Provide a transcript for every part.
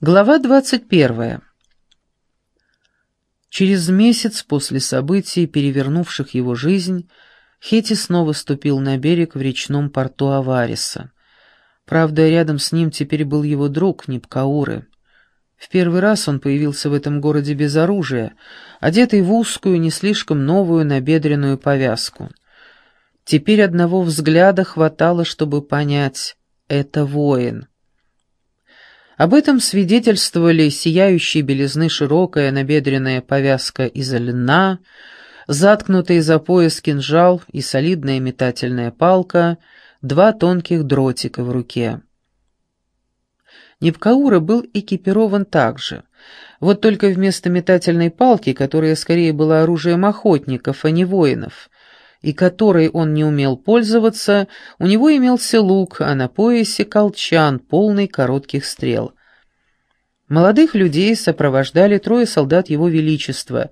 Глава двадцать первая. Через месяц после событий, перевернувших его жизнь, Хети снова ступил на берег в речном порту Авариса. Правда, рядом с ним теперь был его друг Нипкауры. В первый раз он появился в этом городе без оружия, одетый в узкую, не слишком новую набедренную повязку. Теперь одного взгляда хватало, чтобы понять — это воин. Об этом свидетельствовали сияющие белизны широкая набедренная повязка из льна, заткнутый за пояс кинжал и солидная метательная палка, два тонких дротика в руке. Непкаура был экипирован так же, вот только вместо метательной палки, которая скорее была оружием охотников, а не воинов, и которой он не умел пользоваться, у него имелся лук, а на поясе колчан, полный коротких стрел. Молодых людей сопровождали трое солдат Его Величества,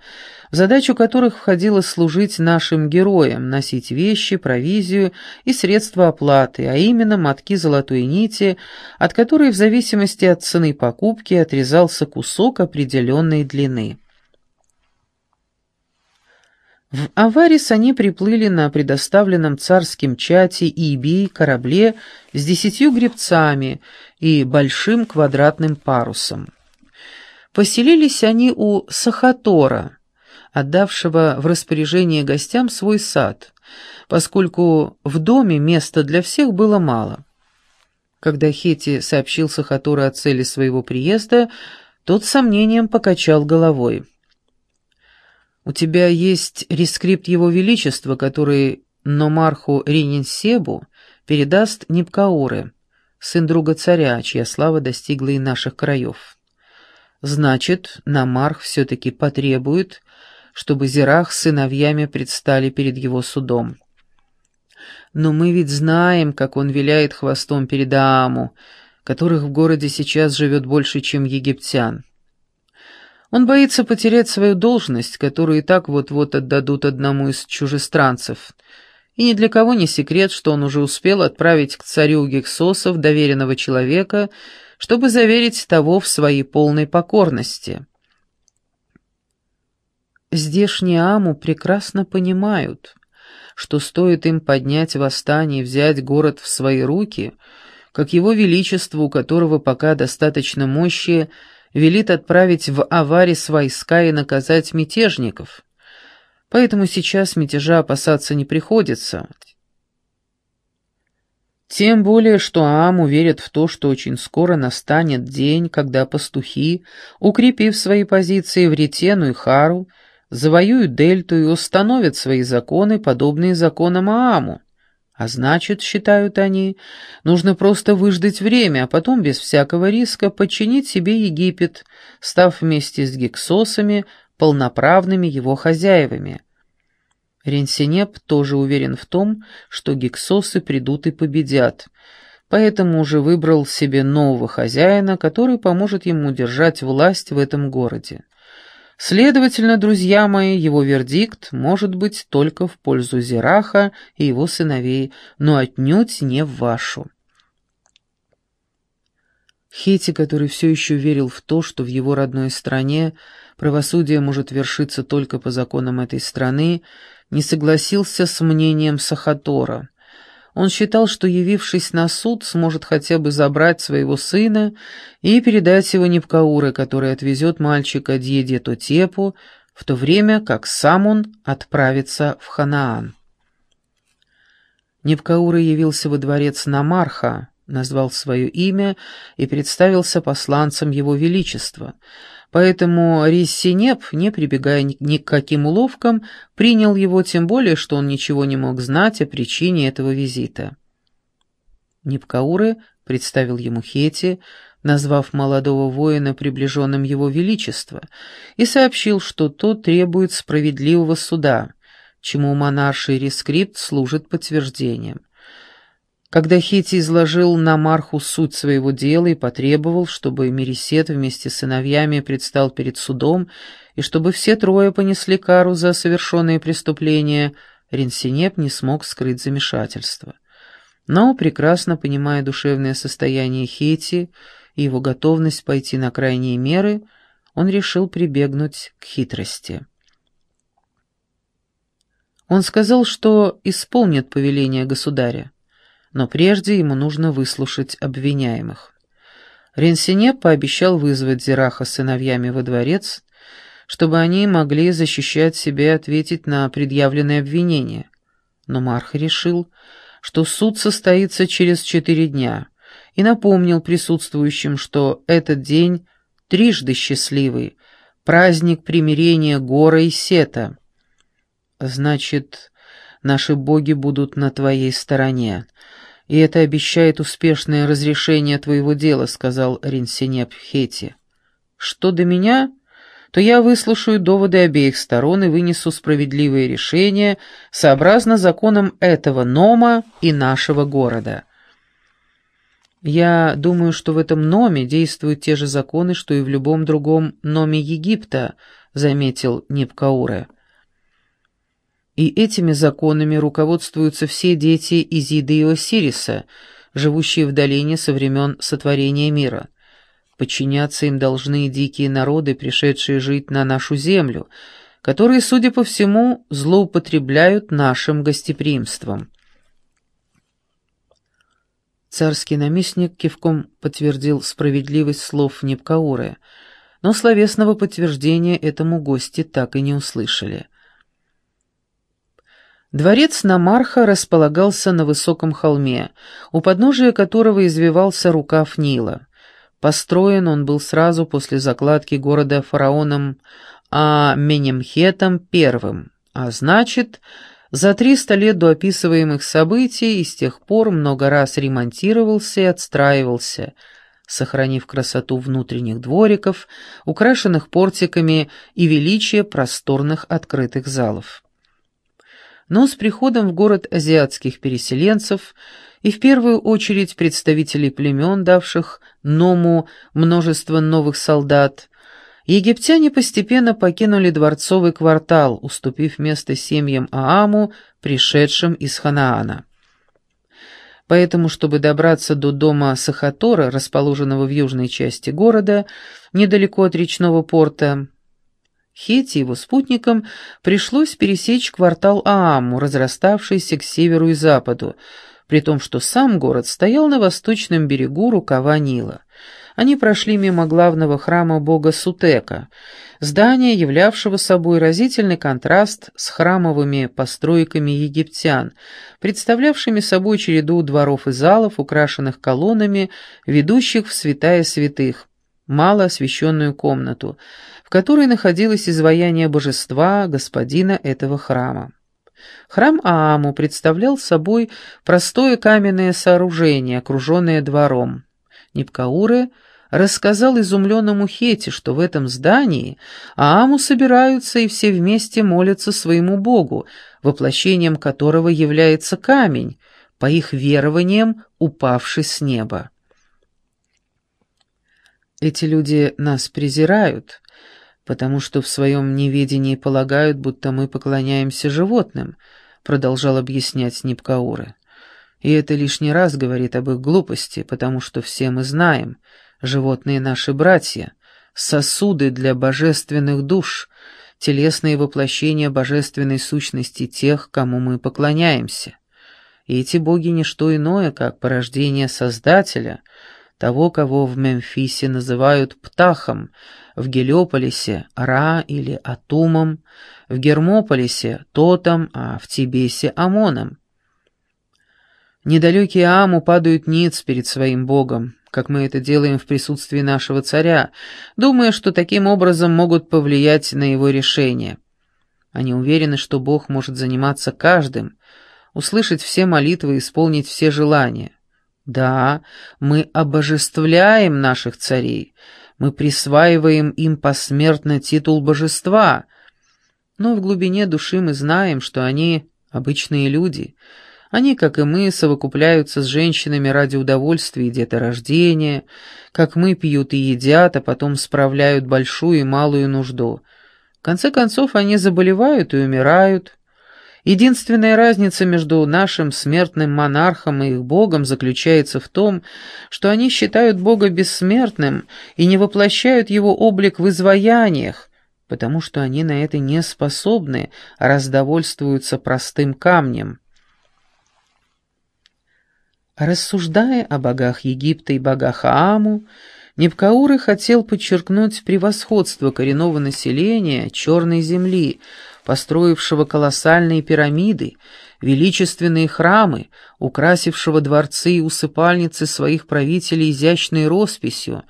задачу которых входило служить нашим героям, носить вещи, провизию и средства оплаты, а именно мотки золотой нити, от которой в зависимости от цены покупки отрезался кусок определенной длины. В Аварис они приплыли на предоставленном царским чате Ибии корабле с десятью гребцами и большим квадратным парусом. Поселились они у Сахатора, отдавшего в распоряжение гостям свой сад, поскольку в доме места для всех было мало. Когда Хети сообщил Сахатору о цели своего приезда, тот с сомнением покачал головой. У тебя есть рескрипт Его Величества, который Номарху Ренинсебу передаст Нипкауры, сын друга царя, чья слава достигла и наших краев. Значит, Намарх все-таки потребует, чтобы Зирах с сыновьями предстали перед его судом. Но мы ведь знаем, как он виляет хвостом перед Ааму, которых в городе сейчас живет больше, чем египтян. Он боится потерять свою должность, которую и так вот-вот отдадут одному из чужестранцев. И ни для кого не секрет, что он уже успел отправить к царю Гексосов доверенного человека, чтобы заверить того в своей полной покорности. Здешние Аму прекрасно понимают, что стоит им поднять восстание и взять город в свои руки, как его величество, у которого пока достаточно мощи, велит отправить в Аварис войска и наказать мятежников. Поэтому сейчас мятежа опасаться не приходится. Тем более, что Аам уверит в то, что очень скоро настанет день, когда пастухи, укрепив свои позиции в Ретену и Хару, завоюют Дельту и установят свои законы, подобные законам Ааму. А значит, считают они, нужно просто выждать время, а потом без всякого риска подчинить себе Египет, став вместе с гексосами полноправными его хозяевами. Ренсинеп тоже уверен в том, что гексосы придут и победят, поэтому уже выбрал себе нового хозяина, который поможет ему держать власть в этом городе. Следовательно, друзья мои, его вердикт может быть только в пользу Зераха и его сыновей, но отнюдь не в вашу. Хети, который все еще верил в то, что в его родной стране правосудие может вершиться только по законам этой страны, не согласился с мнением Сахатора. Он считал, что, явившись на суд, сможет хотя бы забрать своего сына и передать его Непкауры, который отвезет мальчика Дьеде Тотепу, в то время как сам он отправится в Ханаан. Непкаура явился во дворец Намарха, назвал свое имя и представился посланцем его величества — Поэтому Риссинеп, не прибегая ни к каким уловкам, принял его, тем более, что он ничего не мог знать о причине этого визита. Нипкауры представил ему Хети, назвав молодого воина приближенным его величества, и сообщил, что тот требует справедливого суда, чему монарший рескрипт служит подтверждением. Когда Хити изложил номарху суть своего дела и потребовал, чтобы Мересет вместе с сыновьями предстал перед судом и чтобы все трое понесли кару за совершенные преступления, Ренсинеп не смог скрыть замешательство. Но, прекрасно понимая душевное состояние Хити и его готовность пойти на крайние меры, он решил прибегнуть к хитрости. Он сказал, что исполнит повеление государя, но прежде ему нужно выслушать обвиняемых. Ренсине пообещал вызвать Зираха с сыновьями во дворец, чтобы они могли защищать себя и ответить на предъявленные обвинения. Но Марх решил, что суд состоится через четыре дня, и напомнил присутствующим, что этот день трижды счастливый, праздник примирения Гора и Сета. Значит, наши боги будут на твоей стороне, и это обещает успешное разрешение твоего дела», — сказал Ринсинеп Хети. «Что до меня, то я выслушаю доводы обеих сторон и вынесу справедливые решения сообразно законам этого Нома и нашего города». Я думаю, что в этом Номе действуют те же законы, что и в любом другом Номе Египта, заметил Непкауре. И этими законами руководствуются все дети Изиды и Осириса, живущие в долине со времен сотворения мира. Подчиняться им должны дикие народы, пришедшие жить на нашу землю, которые, судя по всему, злоупотребляют нашим гостеприимством. Царский наместник кивком подтвердил справедливость слов Непкауры, но словесного подтверждения этому гости так и не услышали. Дворец Намарха располагался на высоком холме, у подножия которого извивался рукав Нила. Построен он был сразу после закладки города фараоном Аменемхетом I, а значит, за 300 лет до описываемых событий и с тех пор много раз ремонтировался и отстраивался, сохранив красоту внутренних двориков, украшенных портиками и величие просторных открытых залов. Но с приходом в город азиатских переселенцев и в первую очередь представителей племен, давших Ному множество новых солдат, египтяне постепенно покинули дворцовый квартал, уступив место семьям Ааму, пришедшим из Ханаана. Поэтому, чтобы добраться до дома Сахатора, расположенного в южной части города, недалеко от речного порта, Хете и его спутникам пришлось пересечь квартал Ааму, разраставшийся к северу и западу, при том, что сам город стоял на восточном берегу рукава Нила. Они прошли мимо главного храма бога Сутека, здания, являвшего собой разительный контраст с храмовыми постройками египтян, представлявшими собой череду дворов и залов, украшенных колоннами, ведущих в святая святых, мало освещенную комнату, которой находилось изваяние божества, господина этого храма. Храм Ааму представлял собой простое каменное сооружение, окруженное двором. Нипкауры рассказал изумленному Хете, что в этом здании Ааму собираются и все вместе молятся своему богу, воплощением которого является камень, по их верованиям упавший с неба. Эти люди нас презирают, потому что в своем неведении полагают, будто мы поклоняемся животным, продолжал объяснять Нипкауры. И это лишний раз говорит об их глупости, потому что все мы знаем, животные наши братья, сосуды для божественных душ, телесные воплощения божественной сущности тех, кому мы поклоняемся. И эти боги — не что иное, как порождение Создателя, того, кого в Мемфисе называют Птахом, в Гелиополисе — Ра или Атумом, в Гермополисе — Тотом, а в Тибесе — Амоном. Недалекие Аму падают ниц перед своим богом, как мы это делаем в присутствии нашего царя, думая, что таким образом могут повлиять на его решение. Они уверены, что Бог может заниматься каждым, услышать все молитвы и исполнить все желания. Да, мы обожествляем наших царей, мы присваиваем им посмертно титул божества, но в глубине души мы знаем, что они обычные люди — они, как и мы, совокупляются с женщинами ради удовольствия и деторождения, как мы пьют и едят, а потом справляют большую и малую нужду. В конце концов, они заболевают и умирают. Единственная разница между нашим смертным монархом и их богом заключается в том, что они считают бога бессмертным и не воплощают его облик в изваяниях, потому что они на это не способны, а раздовольствуются простым камнем. Рассуждая о богах Египта и богах Ааму, Непкауры хотел подчеркнуть превосходство коренного населения Черной земли, построившего колоссальные пирамиды, величественные храмы, украсившего дворцы и усыпальницы своих правителей изящной росписью,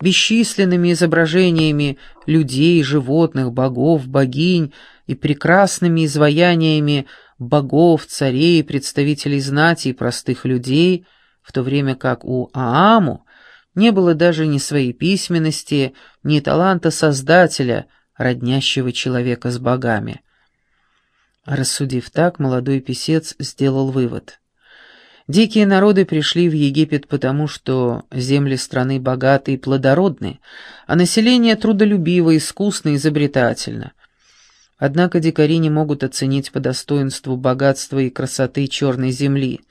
бесчисленными изображениями людей, животных, богов, богинь и прекрасными изваяниями богов, царей, представителей знати и простых людей, в то время как у Ааму не было даже ни своей письменности, ни таланта создателя, роднящего человека с богами. Рассудив так, молодой писец сделал вывод. Дикие народы пришли в Египет потому, что земли страны богаты и плодородны, а население трудолюбиво, искусно и изобретательно. Однако дикари не могут оценить по достоинству богатства и красоты черной земли —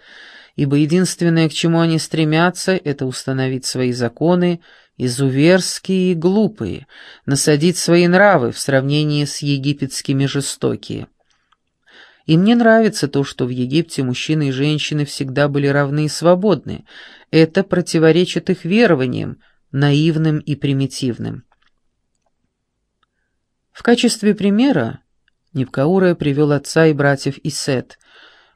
ибо единственное, к чему они стремятся, это установить свои законы, изуверские и глупые, насадить свои нравы в сравнении с египетскими жестокие. Им не нравится то, что в Египте мужчины и женщины всегда были равны и свободны. Это противоречит их верованиям, наивным и примитивным. В качестве примера Невкаура привел отца и братьев Исет –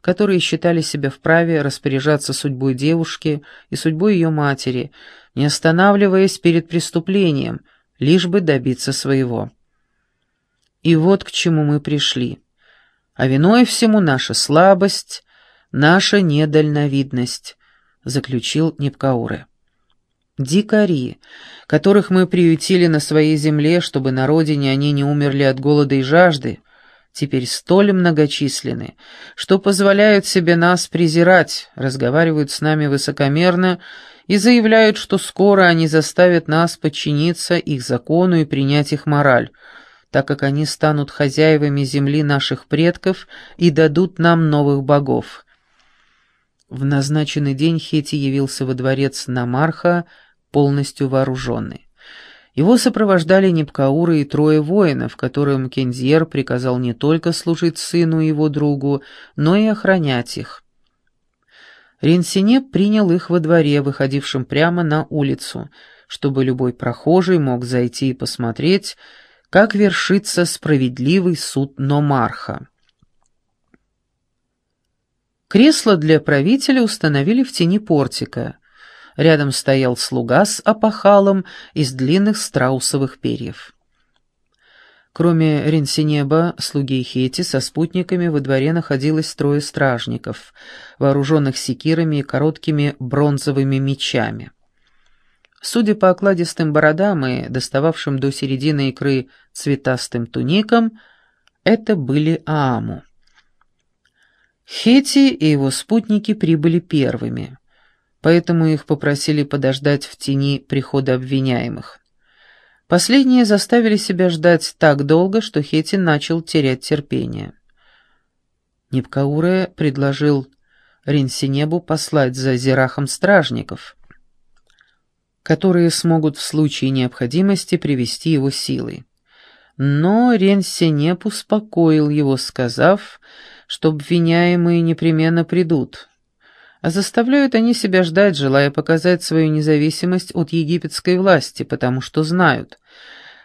которые считали себя вправе распоряжаться судьбой девушки и судьбой ее матери, не останавливаясь перед преступлением, лишь бы добиться своего. И вот к чему мы пришли. А виной всему наша слабость, наша недальновидность, заключил Непкауре. Дикари, которых мы приютили на своей земле, чтобы на родине они не умерли от голода и жажды, — теперь столь многочисленны, что позволяют себе нас презирать, разговаривают с нами высокомерно и заявляют, что скоро они заставят нас подчиниться их закону и принять их мораль, так как они станут хозяевами земли наших предков и дадут нам новых богов. В назначенный день Хети явился во дворец Намарха полностью вооруженный. Его сопровождали Непкауры и трое воинов, которым Кензьер приказал не только служить сыну и его другу, но и охранять их. Ренсине принял их во дворе, выходившем прямо на улицу, чтобы любой прохожий мог зайти и посмотреть, как вершится справедливый суд Номарха. Кресло для правителя установили в тени портика. Рядом стоял слуга с опахалом из длинных страусовых перьев. Кроме Ренсинеба, слуги Хети со спутниками во дворе находилось трое стражников, вооруженных секирами и короткими бронзовыми мечами. Судя по окладистым бородам и достававшим до середины икры цветастым туникам, это были Ааму. Хети и его спутники прибыли первыми поэтому их попросили подождать в тени прихода обвиняемых. Последние заставили себя ждать так долго, что Хетин начал терять терпение. Нипкауре предложил Ринсинебу послать за Зирахом стражников, которые смогут в случае необходимости привести его силой. Но Ренсинеб успокоил его, сказав, что обвиняемые непременно придут, заставляют они себя ждать, желая показать свою независимость от египетской власти, потому что знают.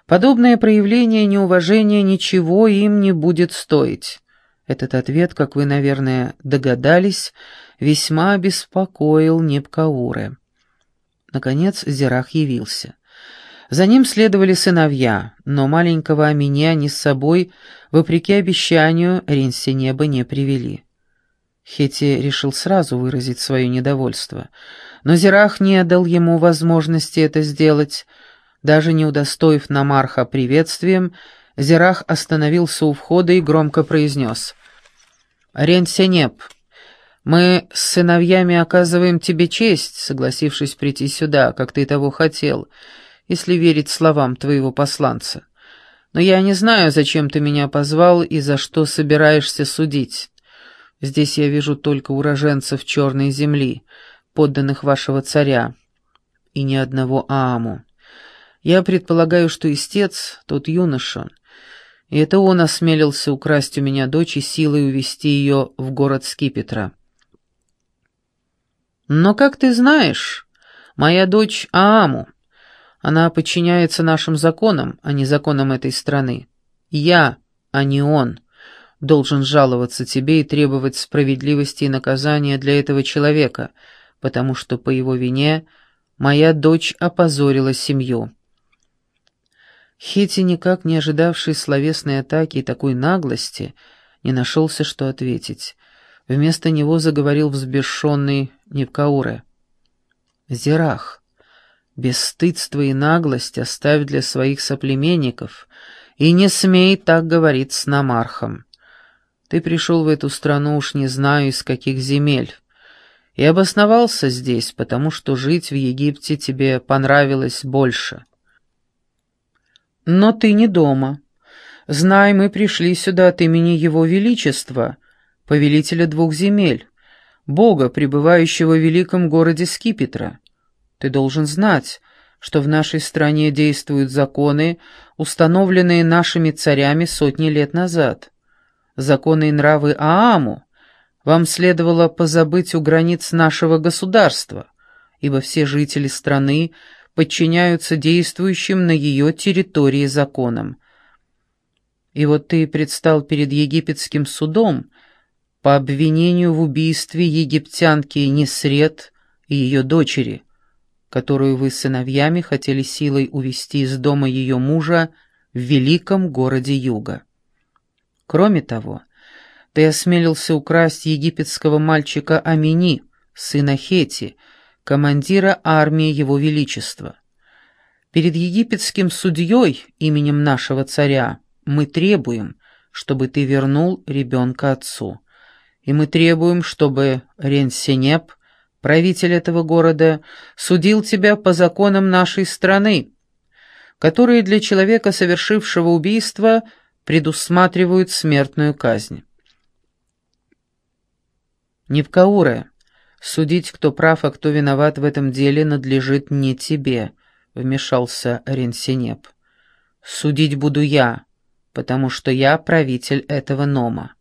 Подобное проявление неуважения ничего им не будет стоить. Этот ответ, как вы, наверное, догадались, весьма беспокоил Непкауры. Наконец Зирах явился. За ним следовали сыновья, но маленького Амине они с собой, вопреки обещанию, Ринси неба не привели. Хети решил сразу выразить свое недовольство, но Зирах не дал ему возможности это сделать. Даже не удостоив Намарха приветствием, Зирах остановился у входа и громко произнес. «Ренсенеп, мы с сыновьями оказываем тебе честь, согласившись прийти сюда, как ты того хотел, если верить словам твоего посланца. Но я не знаю, зачем ты меня позвал и за что собираешься судить. Здесь я вижу только уроженцев черной земли, подданных вашего царя, и ни одного Ааму. Я предполагаю, что истец — тот юноша, и это он осмелился украсть у меня дочь и силой увести ее в город Скипетра. Но, как ты знаешь, моя дочь Ааму, она подчиняется нашим законам, а не законам этой страны. Я, а не он, должен жаловаться тебе и требовать справедливости и наказания для этого человека, потому что по его вине моя дочь опозорила семью». Хети, никак не ожидавший словесной атаки и такой наглости, не нашелся, что ответить. Вместо него заговорил взбешенный Невкауре. «Зирах, бесстыдство и наглость оставь для своих соплеменников, и не смей так говорить с намархом. Ты пришел в эту страну уж не знаю из каких земель, и обосновался здесь, потому что жить в Египте тебе понравилось больше». Но ты не дома. Знай, мы пришли сюда от имени Его Величества, повелителя двух земель, Бога, пребывающего в великом городе Скипетра. Ты должен знать, что в нашей стране действуют законы, установленные нашими царями сотни лет назад. Законы и нравы Ааму. Вам следовало позабыть у границ нашего государства, ибо все жители страны — подчиняются действующим на ее территории законам. И вот ты предстал перед египетским судом по обвинению в убийстве египтянки Несред и ее дочери, которую вы сыновьями хотели силой увести из дома ее мужа в великом городе Юга. Кроме того, ты осмелился украсть египетского мальчика Амини, сына Хети, командира армии Его Величества. Перед египетским судьей именем нашего царя мы требуем, чтобы ты вернул ребенка отцу. И мы требуем, чтобы Ренсенеп, правитель этого города, судил тебя по законам нашей страны, которые для человека, совершившего убийство, предусматривают смертную казнь. Невкауре, Судить, кто прав, а кто виноват в этом деле, надлежит не тебе, — вмешался Ренсинеп. Судить буду я, потому что я правитель этого Нома.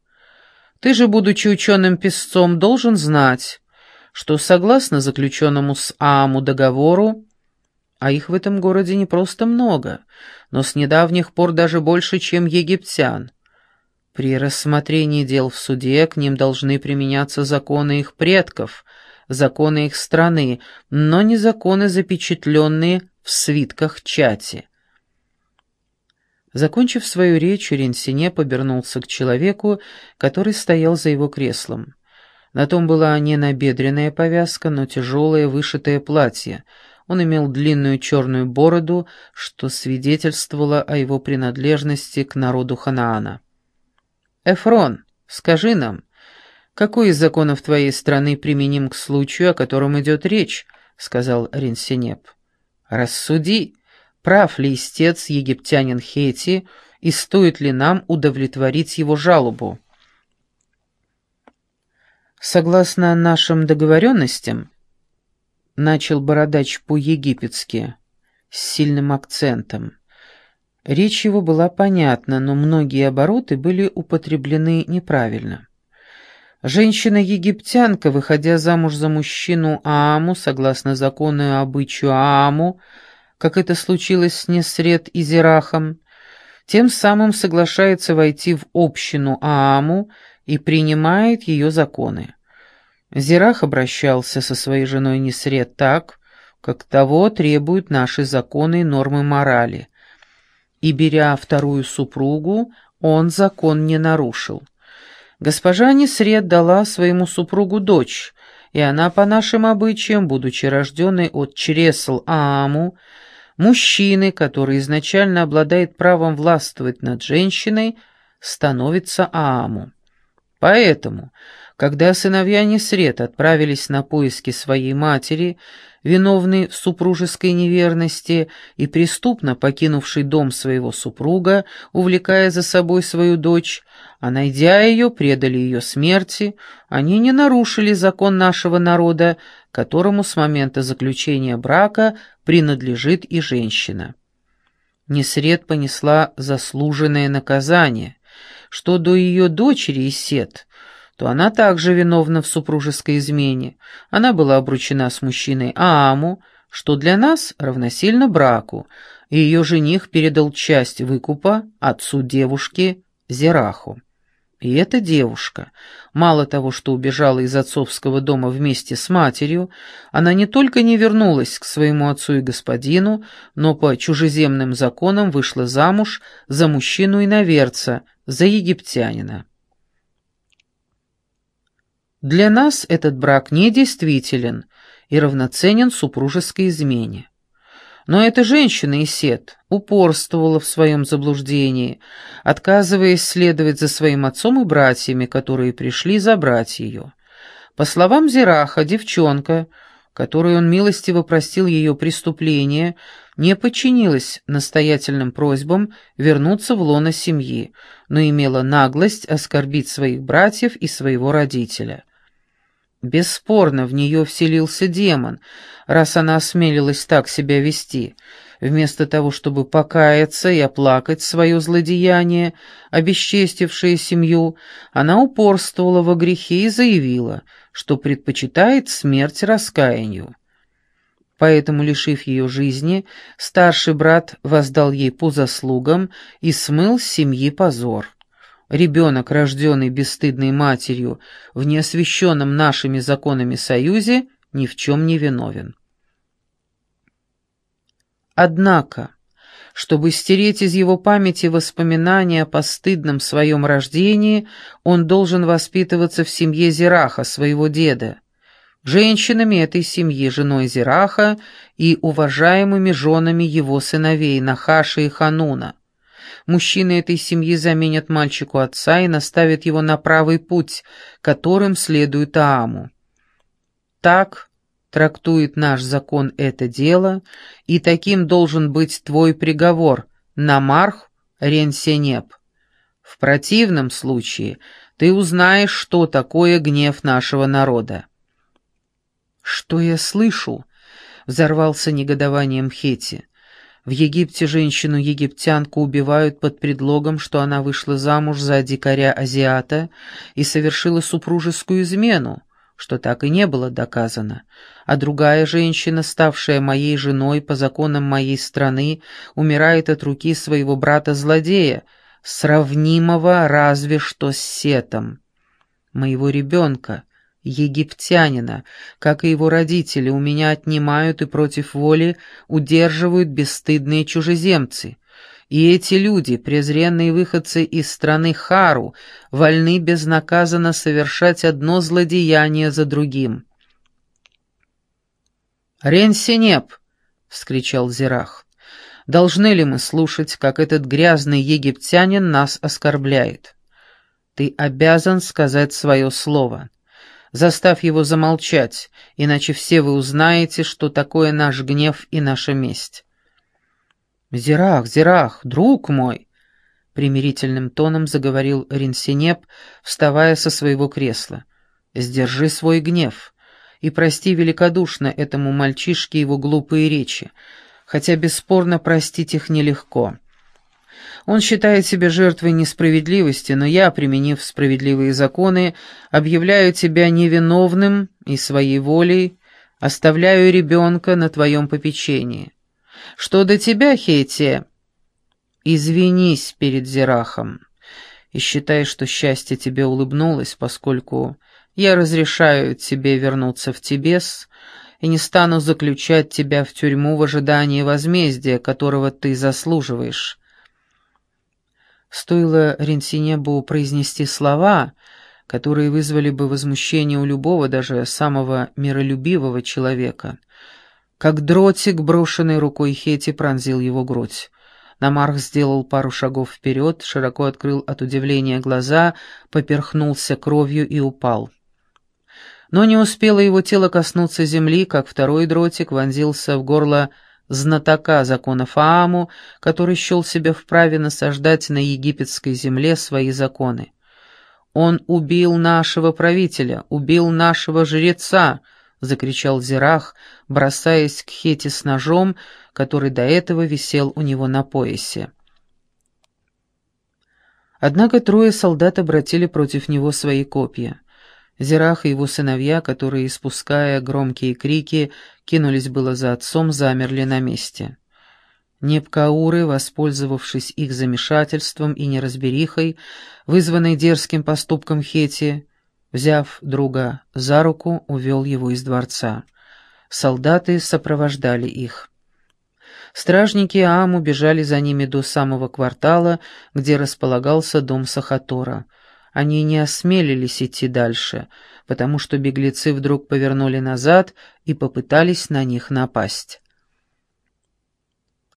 Ты же, будучи ученым-песцом, должен знать, что согласно заключенному с Ааму договору, а их в этом городе не просто много, но с недавних пор даже больше, чем египтян, при рассмотрении дел в суде к ним должны применяться законы их предков, законы их страны, но не законы, запечатленные в свитках чати. Закончив свою речь, Ренсине побернулся к человеку, который стоял за его креслом. На том была не набедренная повязка, но тяжелое вышитое платье. Он имел длинную черную бороду, что свидетельствовало о его принадлежности к народу Ханаана. «Эфрон, скажи нам, какой из законов твоей страны применим к случаю, о котором идет речь?» — сказал Ринсинеп. «Рассуди, прав ли истец египтянин Хети, и стоит ли нам удовлетворить его жалобу?» «Согласно нашим договоренностям», — начал бородач по-египетски, с сильным акцентом, Речь его была понятна, но многие обороты были употреблены неправильно. Женщина-египтянка, выходя замуж за мужчину Ааму, согласно закону и обычаю Ааму, как это случилось с Несред и Зерахом, тем самым соглашается войти в общину Ааму и принимает ее законы. Зерах обращался со своей женой Несред так, как того требуют наши законы и нормы морали – и, беря вторую супругу, он закон не нарушил. Госпожа Несред дала своему супругу дочь, и она, по нашим обычаям, будучи рожденной от чресл Ааму, мужчины, который изначально обладает правом властвовать над женщиной, становится Ааму. Поэтому, Когда сыновья Несрет отправились на поиски своей матери, виновной в супружеской неверности и преступно покинувший дом своего супруга, увлекая за собой свою дочь, а найдя ее, предали ее смерти, они не нарушили закон нашего народа, которому с момента заключения брака принадлежит и женщина. Несред понесла заслуженное наказание, что до ее дочери Исет – то она также виновна в супружеской измене. Она была обручена с мужчиной Ааму, что для нас равносильно браку, и ее жених передал часть выкупа отцу девушки Зераху. И эта девушка, мало того, что убежала из отцовского дома вместе с матерью, она не только не вернулась к своему отцу и господину, но по чужеземным законам вышла замуж за мужчину-иноверца, за египтянина. Для нас этот брак недействителен и равноценен супружеской измене. Но эта женщина Исет упорствовала в своем заблуждении, отказываясь следовать за своим отцом и братьями, которые пришли забрать ее. По словам Зираха, девчонка, которой он милостиво простил ее преступление, не подчинилась настоятельным просьбам вернуться в лоно семьи, но имела наглость оскорбить своих братьев и своего родителя. Бесспорно, в нее вселился демон, раз она осмелилась так себя вести. Вместо того, чтобы покаяться и оплакать свое злодеяние, обесчестившее семью, она упорствовала во грехе и заявила, что предпочитает смерть раскаянию. Поэтому, лишив ее жизни, старший брат воздал ей по заслугам и смыл с семьи позор. Ребенок, рожденный бесстыдной матерью в неосвященном нашими законами союзе, ни в чем не виновен. Однако, чтобы стереть из его памяти воспоминания о постыдном своем рождении, он должен воспитываться в семье Зираха, своего деда, женщинами этой семьи, женой Зираха и уважаемыми женами его сыновей Нахаша и Хануна. Мужчины этой семьи заменят мальчику отца и наставят его на правый путь, которым следует Ааму. Так трактует наш закон это дело, и таким должен быть твой приговор, Намарх Ренсенеп. В противном случае ты узнаешь, что такое гнев нашего народа. «Что я слышу?» — взорвался негодованием Хети. В Египте женщину-египтянку убивают под предлогом, что она вышла замуж за дикаря-азиата и совершила супружескую измену, что так и не было доказано. А другая женщина, ставшая моей женой по законам моей страны, умирает от руки своего брата-злодея, сравнимого разве что с Сетом. Моего ребенка, египтянина, как и его родители, у меня отнимают и против воли удерживают бесстыдные чужеземцы. И эти люди, презренные выходцы из страны Хару, вольны безнаказанно совершать одно злодеяние за другим. «Ренсинеп!» — вскричал Зирах. «Должны ли мы слушать, как этот грязный египтянин нас оскорбляет? Ты обязан сказать свое слово». Заставь его замолчать, иначе все вы узнаете, что такое наш гнев и наша месть». «Зирах, Зирах, друг мой!» — примирительным тоном заговорил Ринсинеп, вставая со своего кресла. «Сдержи свой гнев и прости великодушно этому мальчишке его глупые речи, хотя бесспорно простить их нелегко». Он считает себя жертвой несправедливости, но я, применив справедливые законы, объявляю тебя невиновным и своей волей оставляю ребенка на твоем попечении. Что до тебя, Хетия, извинись перед Зерахом и считай, что счастье тебе улыбнулось, поскольку я разрешаю тебе вернуться в Тибес и не стану заключать тебя в тюрьму в ожидании возмездия, которого ты заслуживаешь». Стоило Ренсинебу произнести слова, которые вызвали бы возмущение у любого, даже самого миролюбивого человека. Как дротик, брошенный рукой Хети, пронзил его грудь. Намарх сделал пару шагов вперед, широко открыл от удивления глаза, поперхнулся кровью и упал. Но не успело его тело коснуться земли, как второй дротик вонзился в горло знатока законов Ааму, который счел себя вправе насаждать на египетской земле свои законы. «Он убил нашего правителя, убил нашего жреца!» — закричал Зирах, бросаясь к Хете с ножом, который до этого висел у него на поясе. Однако трое солдат обратили против него свои копья. Зирах и его сыновья, которые, испуская громкие крики, кинулись было за отцом, замерли на месте. Непкауры, воспользовавшись их замешательством и неразберихой, вызванной дерзким поступком Хети, взяв друга за руку, увел его из дворца. Солдаты сопровождали их. Стражники Ааму бежали за ними до самого квартала, где располагался дом Сахатора — они не осмелились идти дальше, потому что беглецы вдруг повернули назад и попытались на них напасть.